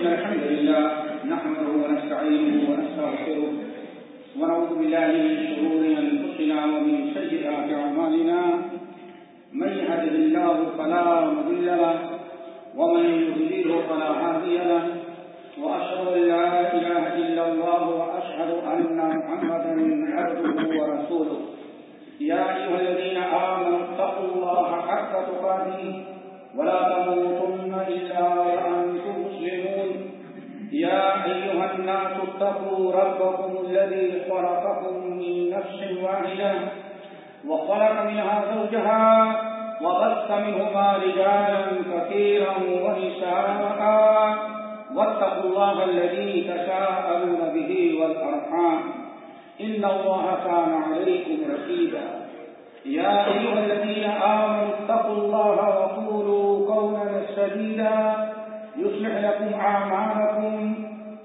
إن الحمد لله نحمده ونستعينه ونستغفره ونعوذ بالله من شرور أنفسنا ومن سيئات أعمالنا من يهده الله فلا مضل له ومن يضلله فلا هادي له وأشهد أن لا إله إلا الله وأشهد أن محمدا عبده ورسوله يا أيها الذين آمنوا اتقوا الله حق تقاته ولا تموتن إلا وأنتم الناس اتقوا ربكم الذي خلقكم من نفس واحدة وخلق منها زوجها وبث منهما رجالا كثيرا ونساء. واتقوا الله الذي تساءلون به والأرحام. إن الله كان عليكم رقيبا. يا أيها الذين آمنوا اتقوا الله وقولوا قولا سديدا. يصلح لكم أعمالكم.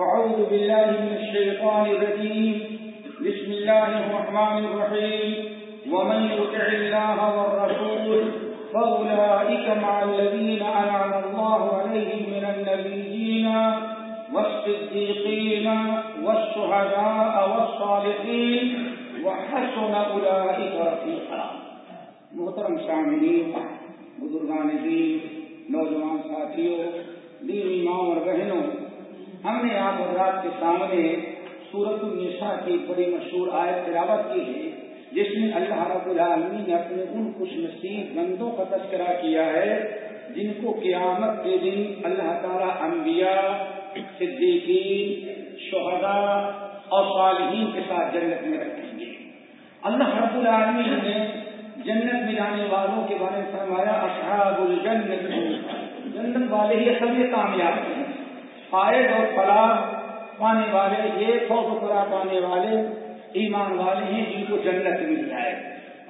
فأعوذ بالله من الشيطان الرجيم. بسم الله الرحمن الرحيم. ومن يطع الله والرسول فأولئك مع الذين أنعم الله عليهم من النبيين والصديقين والشهداء والصالحين وحسن أولئك رفيقا. محترم شاملین بزرگان دین نوجوان ساتھیوں دینی ماں اور بہنوں ہم نے آپ حضرات کے سامنے سورت النساء کی بڑی مشہور آیت تلاوت کی ہے، جس میں اللہ رب العالمین نے اپنے ان خوش نصیب بندوں کا تذکرہ کیا ہے، جن کو قیامت کے دن اللہ تعالیٰ انبیاء، صدیقین، شہداء اور صالحین کے ساتھ جنت میں رکھیں گے۔ اللہ رب العالمین نے جنت میں جانے والوں کے بارے میں فرمایا، اصحاب الجنت، جنت والے ہی اصل میں کامیاب ہیں۔ فائد اور فلاح پانے والے، یہ فوج فلاح پانے والے ایمان والے ہیں، جن کو جنت مل جائے۔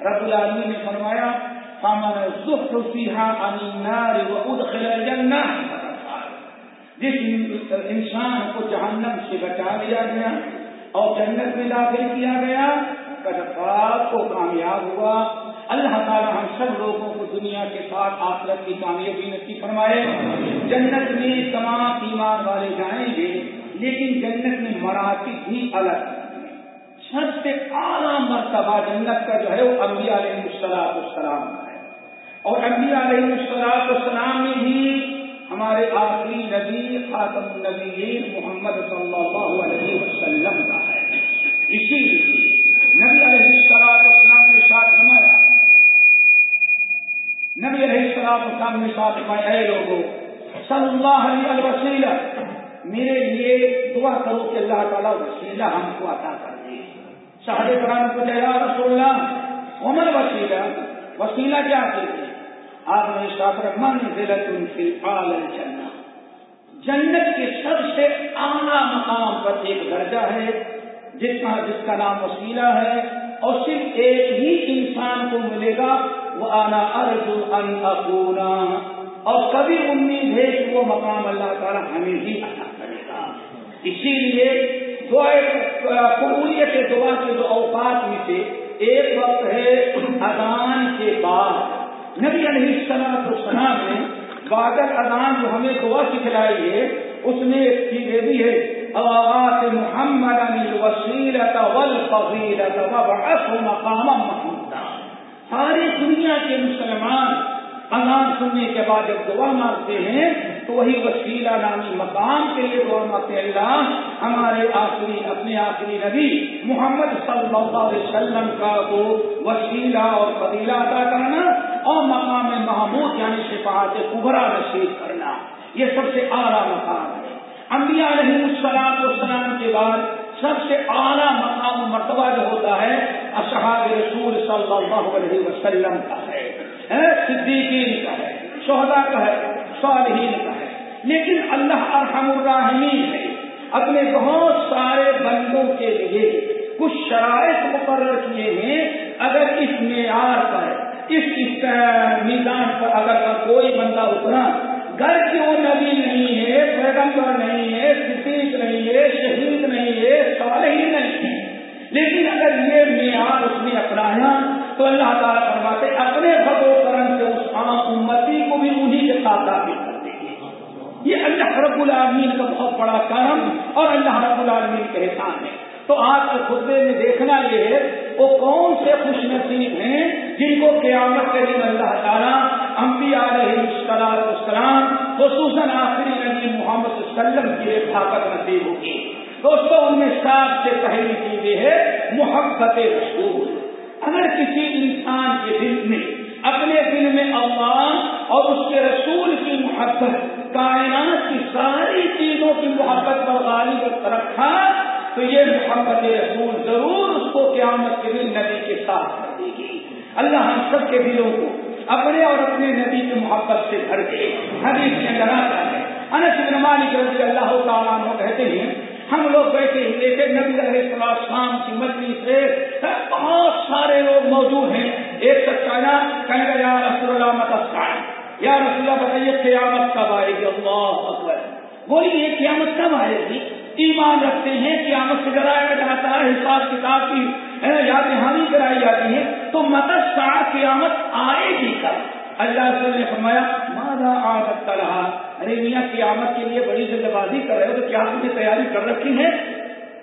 رب العالمین نے فرمایا جس انسان کو جہنم سے بچا دیا گیا اور جنت میں داخل کیا گیا کدفات کو کامیاب ہوا۔ اللہ تعالیٰ ہم سب لوگوں کو دنیا کے ساتھ آخرت کی کامیابی نصیب فرمائے۔ جنت میں تمام ایمان والے جائیں گے، لیکن جنت میں مراتب بھی الگ۔ سب سے اعلیٰ مرتبہ جنت کا جو ہے وہ انبیاء علیہ السلام السلام ہے۔ اور انبیاء علیہ السلام السلام میں بھی ہمارے آخری نبی خاتم النبی محمد صلی اللہ علیہ وسلم کا ہے۔ اسی لیے نبی علیہ السلام ساتھ ہمارے اے لوگوں صلی اللہ علیہ وسیلہ میرے لیے دعا کرو کہ اللہ تعالیٰ وسیلہ ہم کو عطا کر دے۔ شاہد قرآن کو جیا رسول اللہ عمر وسیلہ وسیلہ کیا کہتے آپ نے ساتھ من ضلع سے عالم چلنا جنت کے سب سے اعلیٰ مقام پر ایک درجہ ہے جس کا جس کا نام وسیلہ ہے، اور صرف ایک ہی انسان کو ملے گا وہ آنا ارض ان اپونا اور کبھی امید ہے کہ وہ مقام اللہ تعالیٰ ہمیں ہی عطا کرے گا. اسی لیے قبولیت دعا کے جو اوقات میں سے ایک وقت ہے اذان کے بعد. نبی علیہ السلام السلام نے بادل اذان جو ہمیں دعا سکھلائی ہے، اس میں ایک چیز یہ بھی ہے اوقات محمد الوسیلت والفضیلت وبعث مقام محمود ساری دنیا کے مسلمان اذان سننے کے بعد جب دعا مانگتے ہیں، تو وہی وسیلہ نامی مقام کے لیے دعا مانگتے اللہ، ہمارے آخری، اپنے آخری نبی محمد صلی اللہ علیہ وسلم کا کو وسیلہ اور فضیلہ ادا کرنا اور مقام محمود یعنی شفاعت کبرا نصیب کرنا۔ یہ سب سے اعلیٰ مقام ہے۔ انبیاء علیہ السلام والسلام کے بعد سب سے اعلیٰ مقام و مرتبہ جو ہوتا ہے اصحاب رسول صلی اللہ علیہ وسلم کا ہے صدیقین کا ہے شہدا کا ہے، صالحین کا ہے۔ لیکن اللہ ارحم الراحمین ہے۔ اپنے بہت سارے بندوں کے لیے کچھ شرائط مقرر کیے ہیں۔ اگر اس معیار پر، اس میدان پر اگر کوئی بندہ اترا، گھر کی وہ نبی نہیں ہے، پیغمبر نہیں ہے، صدیق نہیں ہے، شہید نہیں ہے صالح نہیں ہے۔ لیکن اگر یہ معیار اس نے اپنایا تو اللہ تعالیٰ فرماتے اپنے بد و کرم سے اس عام امتی کو بھی انہی کے ساتھ داخل کر دیں گے۔ یہ اللہ رب العالمین کا بہت بڑا کرم اور اللہ رب العالمین کا احسان ہے۔ تو آج کے خطبے میں دیکھنا یہ ہے، وہ کون سے خوش نصیب ہیں جن کو قیامت کے دن اللہ تعالیٰ انبیاء علیہ السلام، خصوصاً آخری نبی محمد صلی اللہ علیہ وسلم کی ایک طاقت نصیب ہوگی۔ دوستوں ان میں سب سے پہلی چیز یہ ہے، محبت رسول۔ اگر کسی انسان کے دل میں، اپنے دل میں اللہ اور اس کے رسول کی محبت، کائنات کی ساری چیزوں کی محبت پر غالب رکھا تو یہ محمد رسول ضرور اس کو قیامت کے دن نبی کے ساتھ کر دے گی۔ اللہ ہم سب کے دلوں کو اپنے اور اپنے نبی کی محبت سے بھر کے حدیث کے اندر آتا ہے، انس بن مالک رضی اللہ تعالیٰ کہتے ہیں ہم لوگ بیٹھے ہوئے تھے نبی علیہ السلام شام کی مچھلی سے بہت سارے لوگ موجود ہیں۔ ایک سچایا کہیں گے یا رسول اللہ متسائے یا رسول اللہ، بتائیے، قیامت کب آئے گی؟ اللہ اکبر۔ بولیے قیامت کب آئے گی؟ ایمان رکھتے ہیں، قیامت سے ڈرایا جاتا ہے، حساب کتاب کی یاد دہانی کرائی جاتی ہے تو مدد قیامت آئے گی کب؟ اللہ نے فرمایا مادا عادت رہا ارے میاں، قیامت کے لیے بڑی جلد بازی کر رہے ہو تو کیا تم نے تیاری کر رکھی ہے؟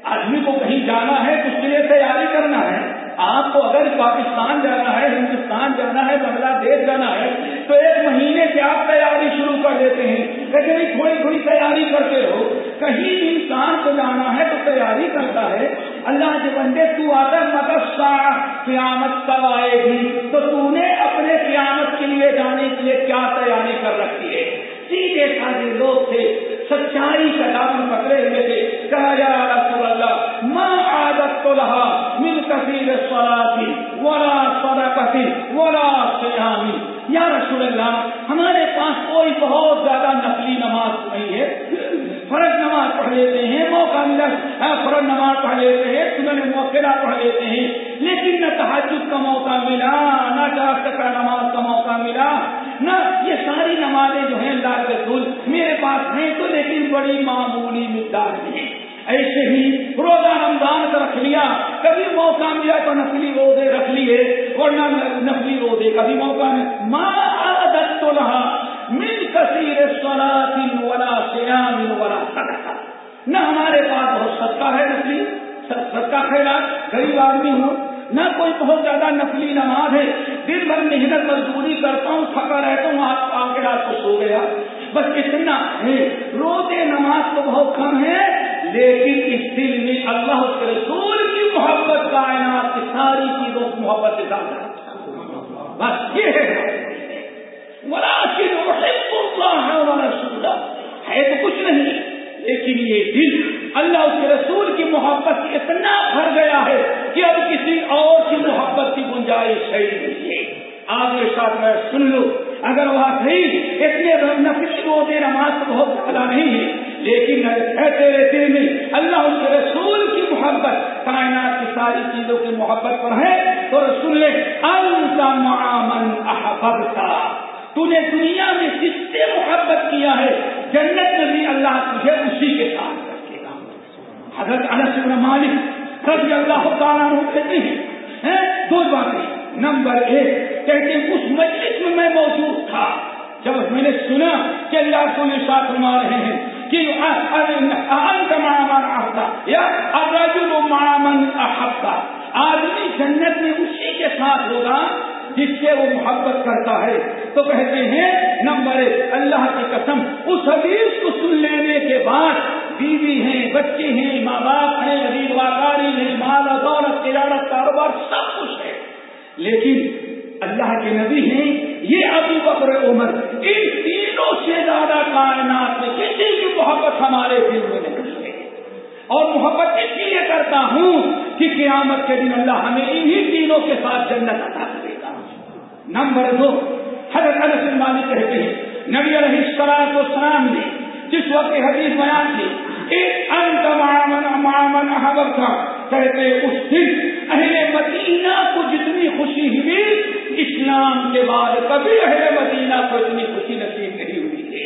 آدمی کو کہیں جانا ہے تو اس کے لیے تیاری کرنا ہے۔ آپ کو اگر پاکستان جانا ہے، ہندوستان جانا ہے، بنگلہ دیش جانا ہے، تو ایک مہینے سے آپ تیاری شروع کر دیتے ہیں۔ لیکن تھوڑی تھوڑی تیاری کرتے رہو۔ کہیں انسان کو جانا ہے تو تیاری کرتا ہے۔ اللہ کے بندے تو آتا مدرسہ قیامت کب آئے گی۔ تو تو نے اپنے قیامت کے لیے جانے کے لیے کیا تیاری کر رکھی ہے؟ سیدھے سادے لوگ تھے، سچائی کا دامن پکڑے ہوئے تھے۔ کہا جا رسول اللہ ماں عادت تو رہا مل کثیر سوراسی ورا سورا کثیر ورا سیامی یا رسول اللہ، ہمارے پاس کوئی بہت زیادہ نقلی نماز نہیں ہے۔ فرض نماز پڑھ لیتے ہیں، موقع ملا ہاں، فرض نماز پڑھ لیتے ہیں، سنن موقع پڑھ لیتے ہیں۔ لیکن نہ تحجد کا موقع ملا، نہ کا نماز کا موقع ملا، نہ یہ ساری نمازیں جو ہیں اللہ کے رسول میرے پاس ہیں تو لیکن بڑی معمولی مقدار میں ایسے ہی روزہ رمضان کا رکھ لیا، کبھی موقع ملا تو نقلی روزے رکھ لیے، ورنہ نقلی روزے کبھی موقع نہیں۔ ماں عادت تو رہا مل کثیر ولا سیام ولا صدقہ۔ نہ ہمارے پاس بہت سستا ہے نقلی سستا خیرات، غریب آدمی ہوں، نہ کوئی بہت زیادہ نقلی نماز ہے۔ دن بھر محنت مزدوری کرتا ہوں، تھکا رہتا ہوں آپ آ کے رات کو سو گیا۔ بس اتنا ہے۔ روزے نماز تو بہت کم ہے، لیکن اس دل میں اللہ کے رسول کی محبت کائنات کی ساری چیزوں کی محبت کے ساتھ بس یہ ہے۔ ہے تو کچھ نہیں، لیکن یہ دل اللہ اس کے رسول کی محبت سے اتنا بھر گیا ہے کہ اب کسی اور کی محبت کی گنجائش ہے نہیں۔ ہے آپ کے ساتھ میں سن لو، اگر وہ اتنے نفلی روزے نماز تو بہت زیادہ نہیں ہے، لیکن تیرے دل میں اللہ اس کے رسول کی محبت، کائنات کی ساری چیزوں کی محبت پر ہے، تو رسول نے معامن احبتا تو نے دنیا میں جس سے محبت کیا ہے، جنت میں بھی اللہ تجھے اسی کے ساتھ رکھے گا۔ حضرت انس بن مالک رضی اللہ تعالیٰ کہتے ہیں دو باتیں نمبر ایک، کہتے ہیں، اس مجلس میں میں موجود تھا۔ جب میں نے سنا کہ اللہ کو یہ ساتھ فرما رہے ہیں کہ کا آفتا یا ابراج معامن احبتا آدمی جنت میں اسی کے ساتھ ہوگا جس سے وہ محبت کرتا ہے۔ تو کہتے ہیں، نمبر ایک اللہ کی قسم، اس حدیث کو سن لینے کے بعد بیوی ہیں، بچے ہیں، ماں باپ ہیں عزیز واقعی ہیں، مال دولت، تجارت، کاروبار، سب کچھ ہے۔ لیکن اللہ کے نبی ہیں، یہ ابو بکر عمر، ان تینوں سے زیادہ کائنات میں کسی کی محبت ہمارے دل میں نہیں ہے۔ اور محبت اس لیے کرتا ہوں کہ قیامت کے دن اللہ ہمیں انہی تینوں کے ساتھ جنت عطا نمبر دو حضرت انس مالک کہتے ہیں، نبی علیہ السلام کو سلام نے جس وقت حدیث بیان تھی انت معامن حبر تھا کہتے اس دن اہل مدینہ کو جتنی خوشی ہوئی، اسلام کے بعد کبھی اہل مدینہ کو اتنی خوشی نصیب نہیں ہوئی تھی۔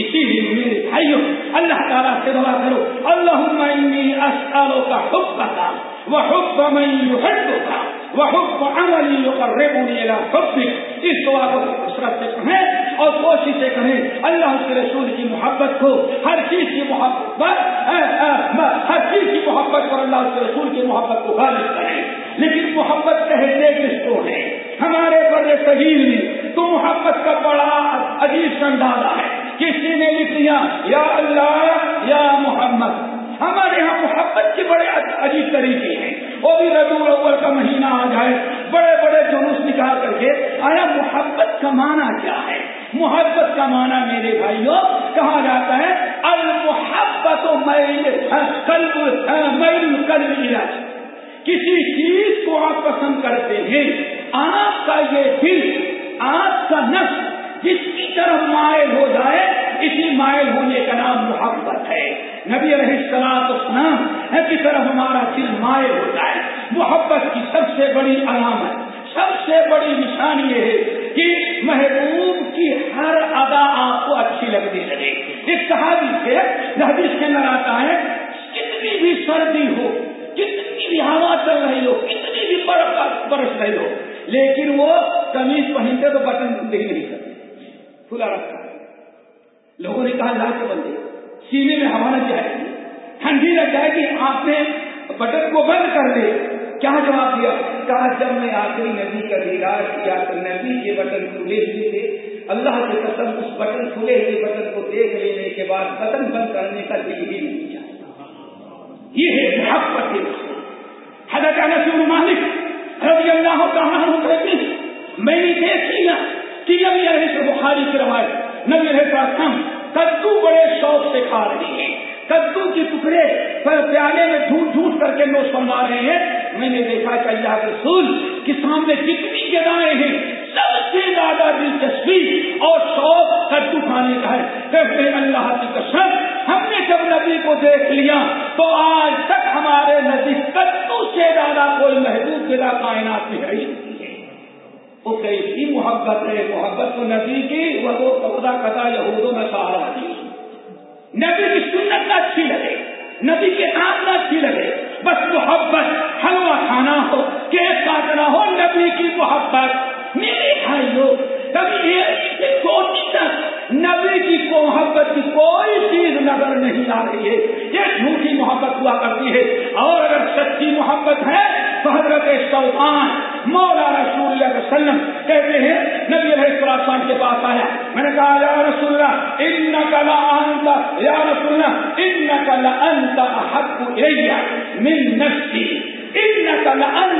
اسی لیے میرے بھائیوں اللہ تعالیٰ سے دعا کرو اللہ اسالوں کا حب کا وہ حب میں حب کا وہ عملی يقربني الى حبك. اس دعا کو حسرت سے کہیں اور کوشش سے کہیں اللہ کے رسول کی محبت کو، ہر چیز کی محبت پر ہر چیز کی محبت پر اللہ کے رسول کی محبت کو غالب کریں۔ لیکن محبت کہتے کس کو ہے؟ ہمارے بڑے شہید میں تو محبت کا بڑا عجیب سندازہ ہے۔ کسی نے لکھ دیا، یا اللہ، یا محمد ہمارے یہاں محبت کے بڑے عجیب طریقے ہیں۔ وہ بھی ربیع الاول کا مہینہ آ جائے، بڑے بڑے جلوس نکال کر کے آیا، محبت کا معنی کیا ہے؟ محبت کا معنی میرے بھائیوں کہا جاتا ہے، المحبت میل میل کسی چیز کو آپ پسند کرتے ہیں آپ کا یہ دل آپ کا نفس جس کی طرف مائل ہو جائے اسی مائل ہونے کا نام محبت ہے۔ نبی علیہ السلام اسلام ہے کی طرف ہمارا دل مائل ہو جائے محبت کی سب سے بڑی علامت، سب سے بڑی نشانی یہ ہے کہ محبوب کی ہر ادا آپ کو اچھی لگنے لگے ایک صحابی سے حدیث کے اندر آتا ہے، کتنی بھی سردی ہو، کتنی بھی ہوا چل رہی ہو، کتنی بھی برف برس رہی ہو، لیکن وہ کمیز پہنتے تو بٹن دیکھ نہیں کرتے کھلا رکھا لوگوں نے کہا لا کے بندے، سینے میں ہوا نہ جائے. گی ٹھنڈی لگ جائے گی آپ نے بٹن کو بند کر دے۔ کیا جواب دیا؟ کہا، جب میں آخری نبی کا دیدار کیا تو نبی کے بٹن کھلے ہوئے تھے۔ اللہ کے قسم اس بٹن کھلے ہوئے بٹن کو دیکھ لینے کے بعد بٹن بند کرنے کا دل ہی نہیں چاہتا۔ یہ ہے محبت حضرت انس مالک رضی اللہ تعالیٰ کہتے ہیں، میں نے دیکھ لیا کہ نبی علیہ سے بخاری کی روایت، نبی علیہ ہم کدو بڑے شوق سے کھا رہے ہیں، کدو کے ٹکڑے پیالے میں جھوٹ جھوٹ کر کے نوش فرما رہے ہیں۔ میں نے دیکھا کہ اللہ کے رسول کے سامنے جتنی جگہیں ہیں۔ سب سے زیادہ دلچسپی اور شوق کدو کھانے کا ہے۔ کہتے ہیں اللہ کی قسم، ہم نے جب نبی کو دیکھ لیا تو آج تک ہمارے نزدیک کدو سے زیادہ کوئی محبوب بلا کائنات میں ہے وہ کیسی محبت ہے؟ محبت تو نبی کی، وہ دو پودا کتا یہود و نصارا دی نبی کی سنت نہ اچھی لگے، نبی کے آپ نہ اچھی لگے۔ بس محبت، حلوہ کھانا ہو، کیس کاٹنا ہو، نبی کی محبت۔ میرے بھائیوں کبھی ایک چھوٹی تک نبی کی کو محبت کی کوئی چیز نظر نہیں آ رہی ہے۔ یہ جھوٹی محبت ہوا کرتی ہے۔ اور اگر سچی محبت ہے تو حضرت سلطان مولا رسول اللہ علیہ وسلم کہتے ہیں، نبی علیہ السلام کے پاس آیا۔ میں نے کہا، یا رسول اللہ ان کلا انت، یا رسول اللہ ان کلا انت احب الیہ من نفسی۔ انك لانت احب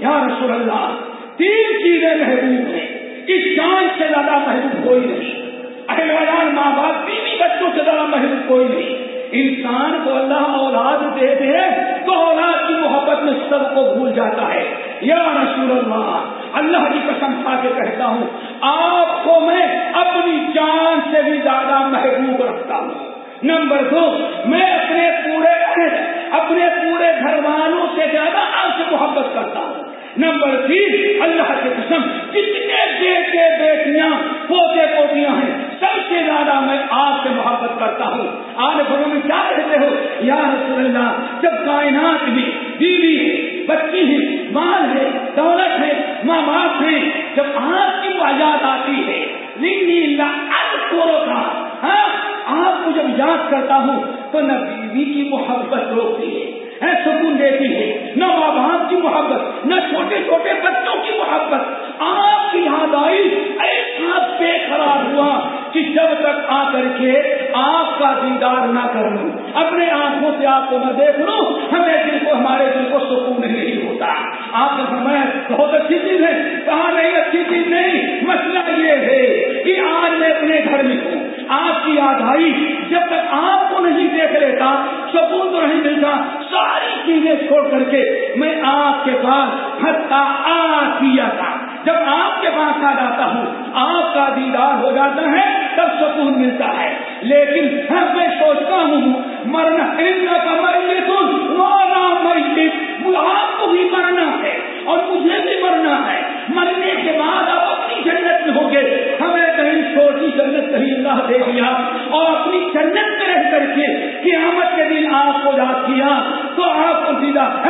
یا رسول اللہ، تین چیزیں محبوب ہیں، اس جان سے زیادہ محبوب کوئی نہیں۔ اہل ماں باپ، بیوی بچوں سے زیادہ محبوب کوئی نہیں۔ انسان کو اللہ اولاد دے دے تو اولاد کی محبت میں سب کو بھول جاتا ہے۔ یا رسول اللہ اللہ کی قسم کھا کے کہتا ہوں، آپ کو میں اپنی جان سے بھی زیادہ محبوب رکھتا ہوں۔ نمبر دو، میں اپنے پورے اپنے پورے گھر والوں سے زیادہ آپ سے محبت کرتا ہوں۔ نمبر تین، اللہ کے قسم جتنے بیٹے بیٹیاں، پوتے پوتیاں ہیں۔ سب سے زیادہ میں آپ سے محبت کرتا ہوں۔ آج گھروں میں کیا کہتے ہو؟ یا رسول اللہ، جب کائنات میں بیوی ہے، بچی ہے، مال ہے، دولت ہے، ماں باپ ہے جب آپ کی آزاد آتی ہے کا ہاں آپ کو جب یاد کرتا ہوں تو نہ بیوی کی محبت روکتی ہے۔ سکون دیتی ہے۔ نہ ماں باپ کی محبت، نہ چھوٹے چھوٹے بچوں کی محبت۔ آپ کی یاد آئی ایسا بے قرار ہوا کہ جب تک آ کر کے آپ کا دیدار نہ کر لوں، اپنے آنکھوں سے آپ کو نہ دیکھ لوں، ہمیں دل کو، ہمارے دل کو سکون نہیں ہوتا۔ آپ نے فرمایا، بہت اچھی چیز ہے۔ کہا، نہیں، اچھی چیز نہیں۔ مسئلہ یہ ہے کہ آج میں اپنے گھر میں ہوں۔ آپ کی یاد آئی جب تک آپ کو نہیں دیکھ لیتا، سکون تو نہیں ملتا، ساری چیزیں چھوڑ کر کے میں آپ کے پاس آ کیا تھا جب آپ کے پاس آ جاتا ہوں، آپ کا دیدار ہو جاتا ہے، تب سکون ملتا ہے۔ لیکن میں سوچتا ہوں، مرنا کا مرنے تو آپ کو بھی مرنا ہے اور مجھے بھی مرنا ہے۔ مرنے کے بعد آپ اپنی جنت میں ہوں گے ہمیں کہیں چھوٹی جنت کہیں اللہ دے دیا اور اپنی جنت میں رہ کر کے قیامت کے دن آپ کو یاد کیا، تو آپ کو سیدھا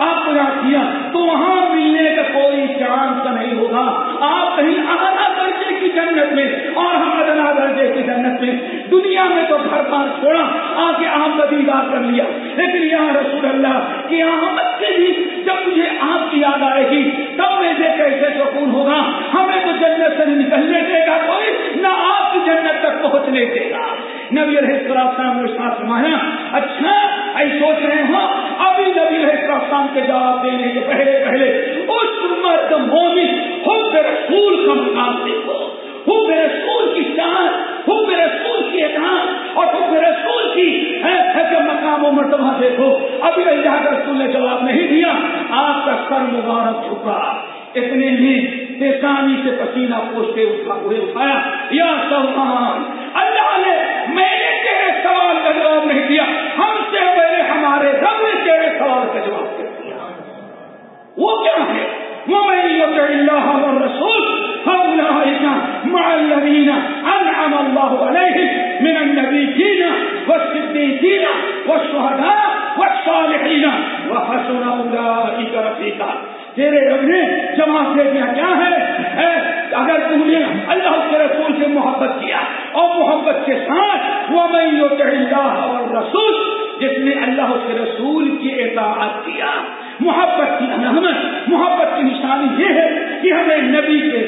آپ کو یاد کیا۔ تو وہاں ملنے کا کوئی چانس نہیں ہوگا۔ آپ کہیں ادنا درجے کی جنت میں اور ہم ادنا درجے کی جنت میں۔ دنیا میں تو گھر بار چھوڑا آ کے آپ کا دیدار کر لیا۔ لیکن یہاں رسول اللہ، قیامت کے دن جب مجھے آپ کی یاد آئے گی، تب میں کیسے سکون ہوگا؟ ہمیں تو جنت سے نکلنے دے گا کوئی، نہ آپ کی جنت تک پہنچنے دے گا نبی علیہ السلام نے ساتھ فرمایا اچھا ایسے سوچ رہے ہو ابھی نبی علیہ السلام کے جواب دینے کے پہلے پہلے اس مرد مومن خود رسول کا مقام دیکھو۔ حب رسول کی چاند حب رسول کی اطاعت اور حب رسول کی مقام و مرتبہ دیکھو۔ ابھی اللہ کے رسول نے جواب نہیں دیا، آپ کا سر مبارک چھپا۔ اتنے ہی پیشانی سے پسینہ پوچھتے ہوئے اٹھایا، یا سلمان، اللہ نے میں نے تیرے سوال کا جواب نہیں دیا، ہم سے پہلے ہمارے رب نے تیرے سوال کا جواب دیا۔ وہ کیا ہے؟ وہ میں اللہ رسول مع انعم الله عليهم من النبيين والصديقين والشهداء والصالحين وحسن اولئك رفيقا۔ تیرے رب نے جمع سے کیا کیا ہے اگر تم نے اللہ کے رسول سے محبت کیا اور محبت کے ساتھ وہ میں اللہ اور رسول جس نے اللہ کے رسول کی اطاعت کیا، محبت کی علامت محبت کی نشانی یہ ہے کہ ہمیں نبی کے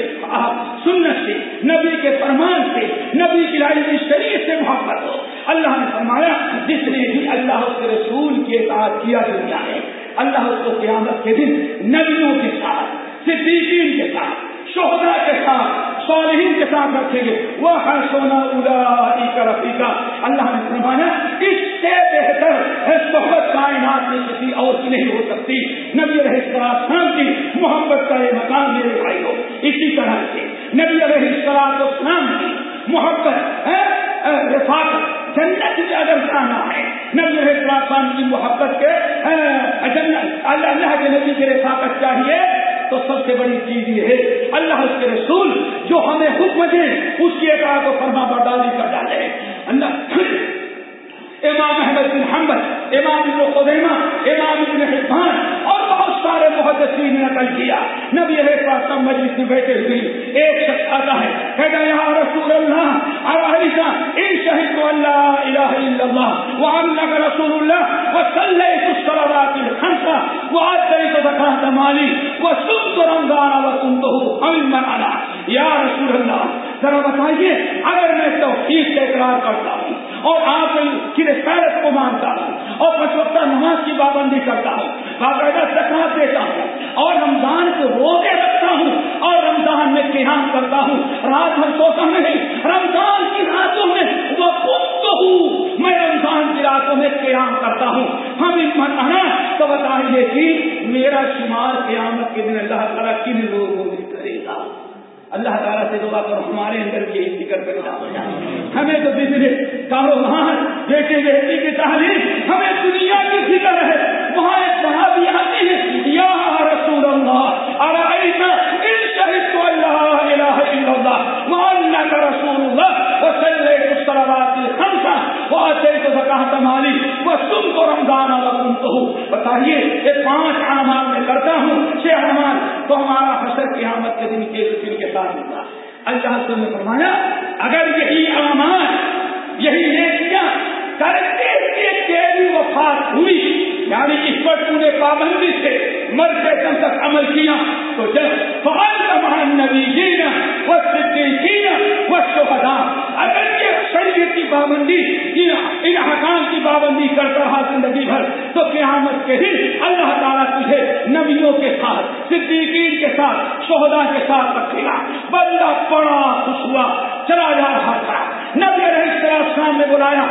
سنت سے، نبی کے فرمان سے، نبی کی لائی شریعت سے محبت ہو۔ اللہ نے فرمایا، جس نے بھی اللہ کے رسول کی اطاعت کیا دنیا ہے اللہ اس کو قیامت کے دن نبیوں کے ساتھ، صدیقین کے ساتھ شہدا کے ساتھ، صالحین کے ساتھ رکھیں گے۔ وہ ہے سونا ادا کا رفیقہ اللہ نے فرمایا، اس سے بہتر ہے صحبت کائنات میں کسی اور کی نہیں ہو سکتی۔ نبی رہے السلام کی محبت کا یہ مقام میرے بھائی ہو۔ اسی طرح سے نبی رہے السلام کی محبت رفاقت۔ جنت میں اگر جانا ہے۔ نبی السلام کی محبت کے ہاں، اللہ کے نبی کی رفاقت چاہیے، تو سب سے بڑی چیز یہ ہے، اللہ اس کے رسول جو ہمیں حکم دے، اس کی ایک کو فرما برداری کر ڈالے۔ اللہ امام احمد بن حمد امام ابن خدیمہ امام ابن حفان اور بہت سارے محدثین نے نقل کیا۔ نبی علیہ السلام مجلس میں بیٹھے ہوئے ایک شخص آتا ہے، کہتا ہے، یا رسول اللہ اور علیشہ ان شہید کو اللہ الہ الا اللہ وعنک رسول اللہ وصلیت الصلوات الخمسہ وعدیت زکاة مالی وصمت رمضان وکنتہ امن من علا یا رسول اللہ، ذرا بتائیے، اگر میں توحید سے اقرار کرتا ہوں اور آپ کی رسالت کو مانتا ہوں اور پچوتا نماز کی پابندی کرتا ہوں، باقاعدہ سکھاط دیتا ہوں اور رمضان کو روزے رکھتا ہوں اور رمضان میں قیام کرتا ہوں۔ رات بھر سوتا نہیں، رمضان کی راتوں میں وہ تو ہوں۔ میں رمضان کی راتوں میں قیام کرتا ہوں۔ ہم من آنا تو بتائیے کہ میرا شمار قیامت کے دن اللہ تعالیٰ کن لوگوں میں کرے گا؟ اللہ تعالیٰ سے دعا کرو ہمارے اندر بھی یہی فکر پیدا ہو جائے۔ ہمیں تو بزنس کاروبار بیٹے بیٹی کی تعلیم ہمیں دنیا کی فکر ہے۔ وہاں ایک صحابی آتی ہے یا الخمسہ وآتیت زکاة مالی وصم کو رمضان وقمتہ بتائیے، یہ پانچ اعمال میں کرتا ہوں، چھ اعمال تو ہمارا حشر قیامت کے دن کے دن کے ساتھ ہوگا اللہ تم نے فرمایا، اگر یہی امان یہی نیکیاں کرتے کے تیری وفات ہوئی یعنی اس پر تو نے پابندی سے مر کے دم تک عمل کیا، تو جب فعال تمام نبی جینا وہ صدیقین وہ شہدا اگر شریعت کی پابندی، ان حکام کی پابندی کرتا رہا زندگی بھر۔ تو قیامت کے دن اللہ تعالیٰ تجھے نبیوں کے ساتھ، صدیقین کے ساتھ شہدا کے ساتھ رکھے گا۔ بندہ بڑا خوش ہوا، چلا جا رہا تھا۔ نبی علیہ السلام نے بلایا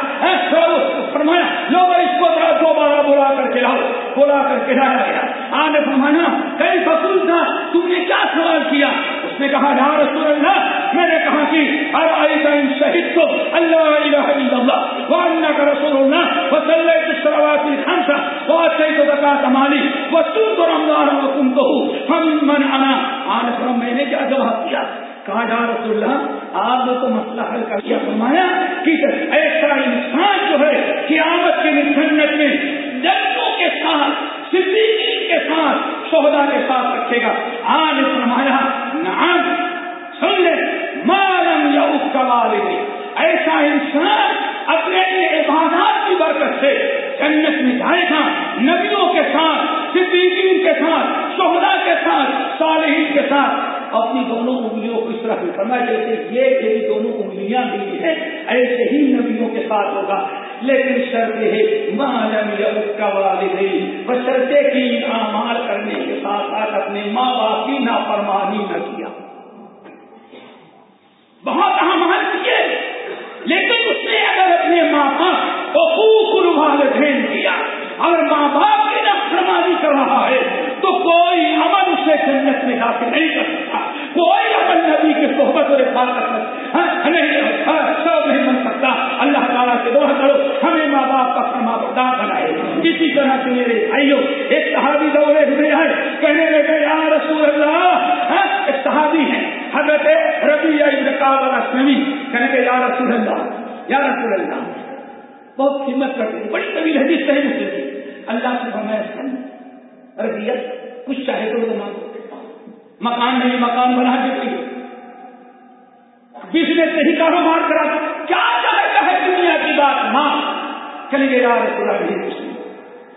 فرمایا لوگ اس کو ذرا دوبارہ بلا کر کے لاؤ۔ بلا کر کے لایا گیا۔ آج فرمایا کئی فصول تھا تم نے کیا سوال کیا؟ اس نے کہا، یا رسول اللہ آئی کا شہید تو اللہ الہ الا اللہ وہ رسول اللہ وہ صلی السلواتی خان تھا وہ صحیح زکات مالی وہ رمضان و تم تو ہم من انا آج میں نے کیا جواب دیا؟ کہا جا رسول اللہ آپ نے تو مسئلہ حل کر دیا۔ فرمایا کہ ایسا انسان جو ہے، قیامت کے جنت میں جنتوں کے ساتھ، صدیقین کے ساتھ شہدا کے ساتھ رکھے گا۔ آج فرمایا، نعم سن لے مالم یا اس کا ایسا انسان اپنے عبادات کی برکت سے جنت میں جائے گا۔ نبیوں کے ساتھ، صدیقین کے ساتھ شہدا کے ساتھ، صالحین کے ساتھ۔ اپنی دونوں انگلیوں کو اس طرح کرنا جیسے یہ میری دونوں انگلیاں دی ہیں، ایسے ہی نبیوں کے ساتھ ہوگا۔ لیکن شرط ہے معلوم اس کا والد بشرطے کی اعمال کرنے کے ساتھ ساتھ اپنے ماں باپ کی نافرمانی نہ کیا۔ بہت اہم حل کیے۔ لیکن اس نے اگر اپنے ماں باپ کو خوب والدین کیا اگر ماں باپ کی نفرمانی کر رہا ہے، تو کوئی عمل اسے جنت میں داخل نہیں کر سکتا۔ کوئی عمل نبی کی صحبت اور حفاظت ہاں، نہیں اللہ تعالیٰ سے دعا کرو، ہمیں ماں باپ کا فرما بردار بنائے۔ اسی طرح سے میرے بھائیوں، ایک صحابی دورے ہوئے ہیں، کہنے لگے، یا رسول اللہ ہاں، ایک صحابی ہے حضرت ربیع ابن ربی اسلمی کہنے لگے، یا رسول اللہ، یا رسول اللہ. بہت قیمت کرتے ہیں، بڑی طویل حدیث صحیح مسلم تھی اللہ سے فرمایا ربیت کچھ چاہے تو مانگو۔ مکان نہیں، مکان بنا دیتی بزنس نہیں کاروبار کرا کیا بات ماں چلے گئے یار پورا نہیں کچھ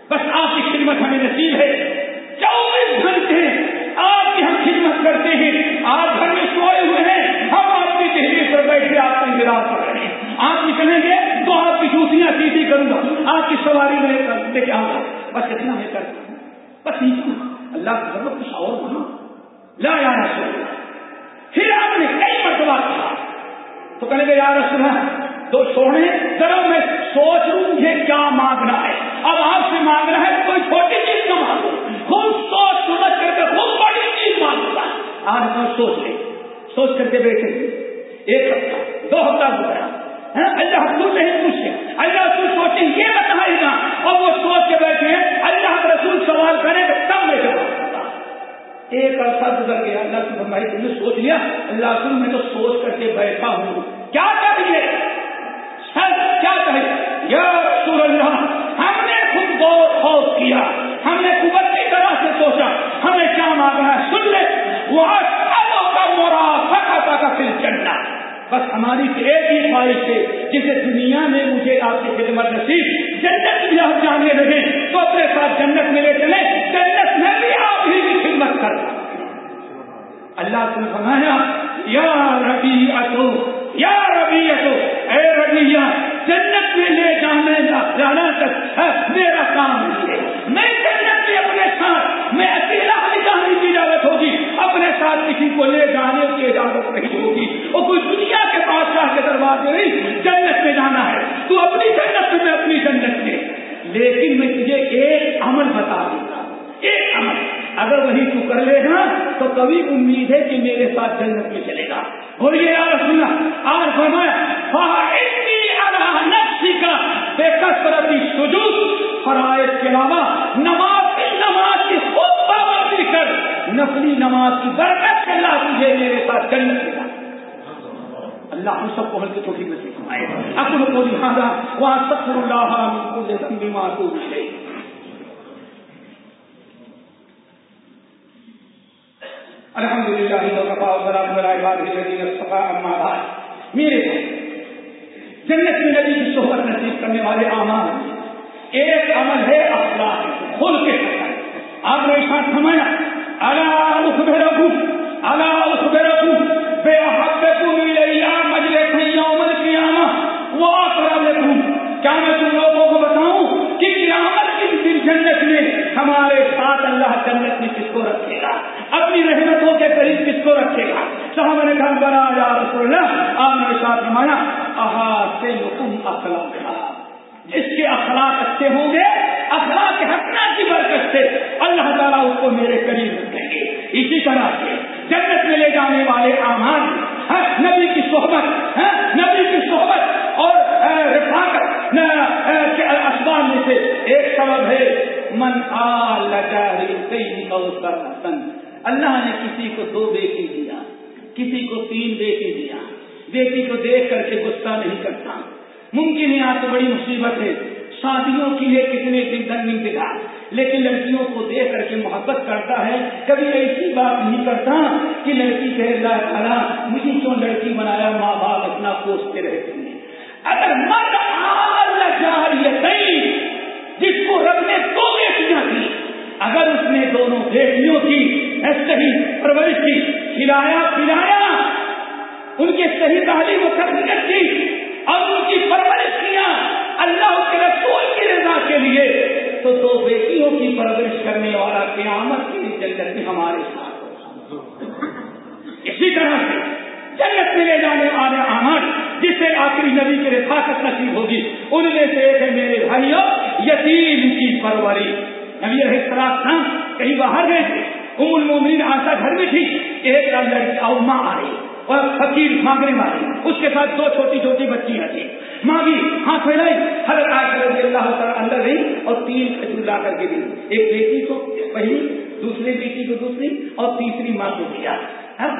بس آپ کی خدمت ہمیں نصیب ہے۔ چوبیس گھنٹے آپ کی ہم خدمت کرتے ہیں۔ آپ گھر میں سوئے ہوئے ہیں۔ ہم آپ کی دہلی پر بیٹھے آپ کا انتظار کر رہے ہیں۔ آپ نکلیں گے تو آپ کی جوتیاں سیدھی کروں گا۔ آپ کی سواری میں لے کے آؤں گا۔ بس اتنا میں کرتا ہوں بس اللہ کا گھر کچھ اور وہاں لا یا رسول اللہ۔ پھر آپ نے کئی مرتبہ کہا۔ تو کہنے گے یا رسول اللہ تو چھوڑے ذرا میں سوچ لوں مجھے کیا مانگنا ہے؟ اب آپ سے مانگنا ہے کوئی چھوٹی چیز نہ مانگو، خود سوچ سمجھ کر کے خود بڑی چیز مانگوں آج میں سوچ لیں۔ سوچ کر کے بیٹھے۔ ایک ہفتہ، دو ہفتہ گزرا۔ ہاں، اللہ رسول نہیں پوچھے۔ اللہ رسول سوچے یہ بتائے گا۔ اور وہ سوچ کے بیٹھے ہیں۔ اللہ رسول سوال کرے تو تب میں جواب ایک عرصہ گزر گیا۔ اللہ تم نے سوچ لیا؟ اللہ رسول میں تو سوچ کر کے بیٹھا ہوں۔ کیا چاہیے سر کیا چاہیے یا رسول اللہ، ہم نے خود غور خوف کیا۔ ہم نے قوت کی طرح سے سوچا۔ ہمیں کیا مانگنا ہے؟ سن لے۔ وہ کا کا پھر چڑھنا بس ہماری ایک ہی خواہش ہے جسے دنیا میں مجھے آپ کی خدمت نصیب، جنت بھی آپ جانے لگے، تو اپنے ساتھ جنت میں لے چلے، جنت میں بھی آپ ہی کی خدمت کر اللہ نے فرمایا، یا ربی اتو یا ربی اتو اے جنت میں لے جانے جانا تک میرا کام نہیں ہے میں جنت میں اپنے ساتھ، میں اکیلا ہی جانے کی اجازت ہوگی۔ اپنے ساتھ کسی کو لے جانے کی اجازت نہیں ہوگی۔ اور کوئی دنیا کے بادشاہ کے دروازے نہیں، جنت میں جانا ہے۔ تو اپنی جنت میں میں اپنی جنت میں۔ لیکن میں تجھے ایک عمل بتا دوں گا ایک عمل۔ اگر وہی تو کر لے گا تو کبھی امید ہے کہ میرے ساتھ جنت میں چلے گا۔ بولیے یار سنا آج فرمایا علاوہ نماز کی نماز کی خود پابندی کر، نفلی نماز کی برکت سے اللہ تجھے میرے ساتھ جنت ملا اللہ ہم سب کو ہلکے چھوٹی میں سکھائے اپنے کو لہٰذا وہاں سفر اللہ بیمار کو الحمد للہ میرے جنت میں نبی کی صحبت نصیب کرنے والے اعمال ایک عمل ہے اخلاق، خود کے آپ نے ساتھ سمایا اللہ اخ بے رکھوں اللہ اخ بے رکھوں بے حق مجلے یوم القیامہ۔ وہ اقرب لکھوں کیا میں تم لوگوں کو بتاؤں کہ قیامت کی دن جنت میں ہمارے ساتھ اللہ جنت میں کس کو رکھے گا؟ اپنی رحمتوں کے قریب کس کو رکھے گا؟ صاحب نے کہا بنا یا رسول اللہ، آپ نے ساتھ نمایا احا سے حکم اخلاق جس کے اخلاق اچھے ہوں گے، اخلاق ہٹنا کی برکت سے اللہ تعالیٰ اس کو میرے قریب رکھیں گے۔ اسی طرح سے جنت میں لے جانے والے امان ہاں، نبی کی صحبت ہاں، نبی کی صحبت اور رفاقت اسباب میں سے ایک سبب ہے، من اللہ نے کسی کو دو بیٹی دیا، کسی کو تین بیٹی دیا۔ بیٹی کو دیکھ کر کے غصہ نہیں کرتا۔ ممکن ہے آپ کو بڑی مصیبت ہے۔ شادیوں کے لیے کتنے دن تک انتظار۔ لیکن لڑکیوں کو دیکھ کر کے محبت کرتا ہے۔ کبھی ایسی بات نہیں کرتا کہ لڑکی کہ اللہ تعالیٰ، مجھے کیوں لڑکی بنایا ماں باپ اپنا پوچھتے رہتے ہیں اگر مرد جس کو رب نے دو بیٹیاں تھی اگر اس نے دونوں بیٹیوں کی صحیح پرورش کی، کھلایا، پلایا، ان کے صحیح تعلیم و تربیت کی اور ان کی پرورش کیا اللہ کے رسول کی رضا کے لیے، تو دو بیٹیوں کی پرورش کرنے والا قیامت کی جنت میں ہمارے ساتھ اسی طرح سے جنت میں لے جانے والے آمد، جس سے آخری نبی کی رفاقت نصیب ہوگی، ان میں سے ایک ہے میرے بھائیوں، یتیم کی پروری۔ نبی رہے کہیں باہر گئے تھے، ام المومنین آشا گھر میں تھی، ایک لڑکی اور ماں آئی اور فقیر مانگنے والی۔ اس کے ساتھ دو چھوٹی چھوٹی بچیاں تھیں۔ ماں بھی ہاتھ پھیلائی۔ حضرت رضی اللہ تعالیٰ اندر گئی اور تین کھجور لا کر کے دی۔ ایک بیٹی کو پہلی، دوسری بیٹی کو دوسری اور تیسری ماں کو دیا۔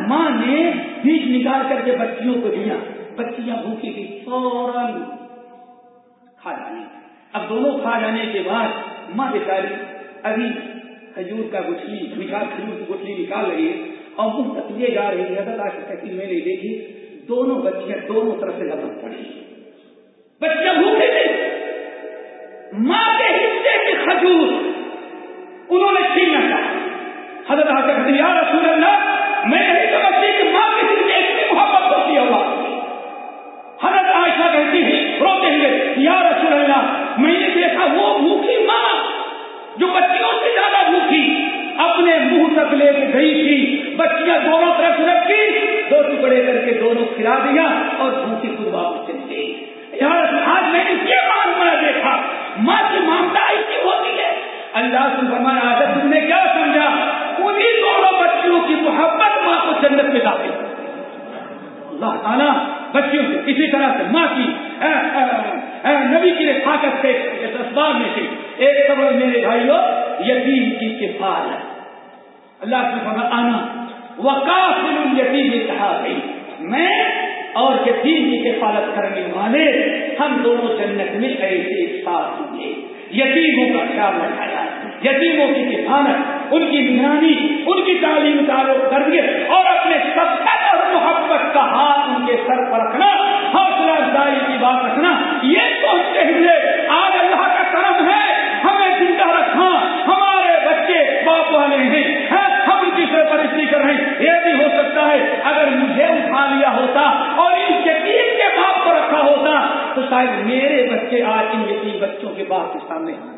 ماں نے بیج نکال کر کے بچیوں کو دیا۔ بچیاں بھوکی تھی فوراً کھا جانے اب دونوں کھا جانے کے بعد ماں بیچاری ابھی کھجور کا گٹھلی نکال کھجور کی گٹھلی نکال رہی ہے۔ اور منہ تکیے جا رہی ہے، اللہ کہتی میں نے دیکھی۔ دونوں بچیاں دونوں طرف سے لپٹ پڑی بچیاں بھوکے تھے۔ ماں کے حصے کی کھجور انہوں نے چھیننا چاہا حضرت کہتی یا رسول اللہ، میں نہیں سمجھتی کہ ماں کے حصے اتنی محبت ہوتی ہے اللہ حضرت عائشہ کہتی ہے روتے ہوئے، یا رسول اللہ، میں نے دیکھا وہ بھوکی ماں جو بچیوں سے زیادہ بھوکی، اپنے منہ تک لے کے گئی تھی۔ بچیاں دونوں طرف رکھی، دو ٹکڑے کر کے دونوں کھلا دیا اور بھوکی خود واپس چلی گئی۔ آج میں نے یہ معلوم دیکھا۔ ماں کی ممتا ایسی ہوتی ہے۔ اللہ سے فرمایا، آج تم نے کیا سمجھا؟ انہیں دونوں بچیوں کی محبت ماں کو جنت میں داخل اللہ تعالیٰ بچیوں سے اسی طرح سے ماں کی، اے اے اے نبی کی طاقت سے اسباب میں سے۔ ایک سبب میرے بھائیوں، یتیم کی کفالت اللہ سے فرما آنا۔ وقاف یتیم کہا گئی میں اور یتیم کی کفالت کرنے والے ہم دونوں جنت میں ایسے ساتھ ہوں گے یتیموں کا خیال رکھا جائے یتیموں کی کفالت ان کی نگرانی، ان کی تعلیم تعلق کر اور اپنے سب اور محبت کا ہاتھ ان کے سر پر رکھنا، حوصلہ افزائی کی بات رکھنا، یہ سوچتے ہوئے یہ بھی ہو سکتا ہے، اگر مجھے اٹھا لیا ہوتا اور ان یتیم کے باپ کو رکھا ہوتا تو شاید میرے بچے آج ان یتیم بچوں کے باپ کے سامنے ہاتھ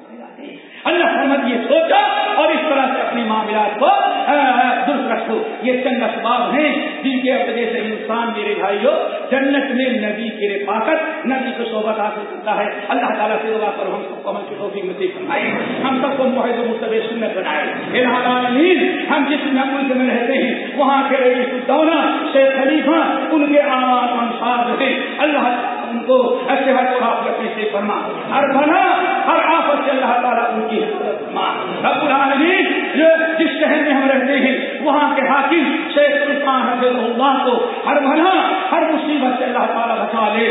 اللہ حمد یہ سوچا اور اس طرح سے اپنے معاملات کو درست رکھو۔ یہ چند اسباب ہیں جن کے وجہ سے انسان میرے بھائیوں جنت میں نبی کی رفاقت، نبی کو صحبت حاصل کرتا ہے۔ اللہ تعالیٰ سے دعا پر ہم کو عمل کی توفیق نصیب فرمائے ہم سب کو معاہد و سنت بنائے۔ العالمین ہم جس ملک میں رہتے ہیں، وہاں کے رئیس الدولہ، شیخ خلیفہ، ان کے آواز انصار رہے۔ اللہ ان کو صحت اور آفت سے فرما ہر بنا ہر آفت سے اللہ تعالیٰ ان کی حفاظت فرما رب العالمین، جو جس شہر میں ہم رہتے ہیں، وہاں کے حاکم شیخ سلطان حضرت اللہ کو ہر بنا ہر مصیبت سے اللہ تعالیٰ بچا لے۔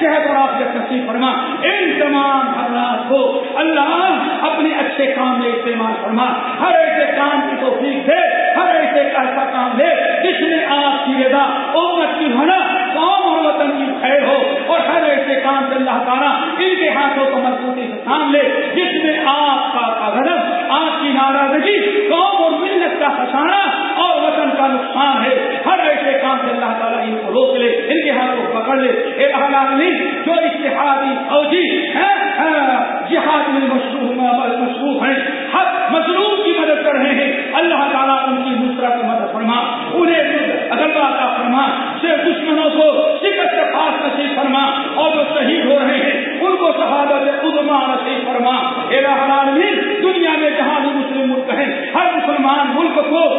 صحت اور آفت نصیب فرما، ان تمام حضرات کو اللہ اپنے اچھے کام میں استعمال فرما۔ ہر ایسے کام کی توفیق دے، ہر ایسے ایسا کام دے جس میں آپ کی رضا، امت کی بھنا قوم وطن کی خیر ہو اور ہر ایسے کام سے اللہ تعالیٰ ان کے ہاتھوں کو مضبوطی سے تھام لے، جس میں آپ کا غلط آپ کی ناراضگی قوم اور ملت کا خسانہ اور وطن کا نقصان ہے۔ ہر ایسے کام سے اللہ تعالیٰ ان کو روک لے، ان کے ہاتھوں کو پکڑ لے۔ جو اشتہادی فوجی ہاں، جہاد میں مصروف ہیں ہر مظلوم کی مدد کر رہے ہیں۔ اللہ تعالیٰ ان کی نصرت مدد فرما، انہیں اگر فرما، صرف دشمنوں کو نصیب فرما اور جو شہید ہو رہے ہیں، ان کو شہادت عظما نصیب فرما۔ اے العالمین، دنیا میں جہاں بھی مسلم ملک ہیں، ہر مسلمان ملک کو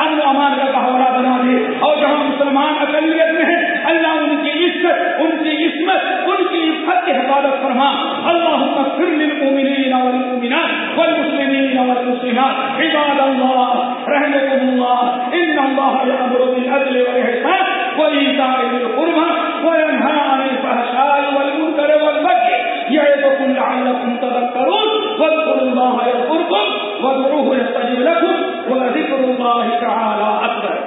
امن و امان کا کہاورا بنا دے۔ اور جہاں مسلمان اقلیت میں ہیں، اللہ ان کی عزت، ان کی عصمت، ان کی عزت کی حفاظت فرما۔ اللہ پھر للمؤمنین والمؤمنات عباد اللہ رحمكم الله ان الله يأمر بالعدل والإحسان وإيتاء ذي القربى وينهى عن الفحشاء والمنكر والبغي يعظكم لعلكم تذكرون واذكروا الله يذكركم وادعوه يستجب لكم ولذكر الله تعالى أكبر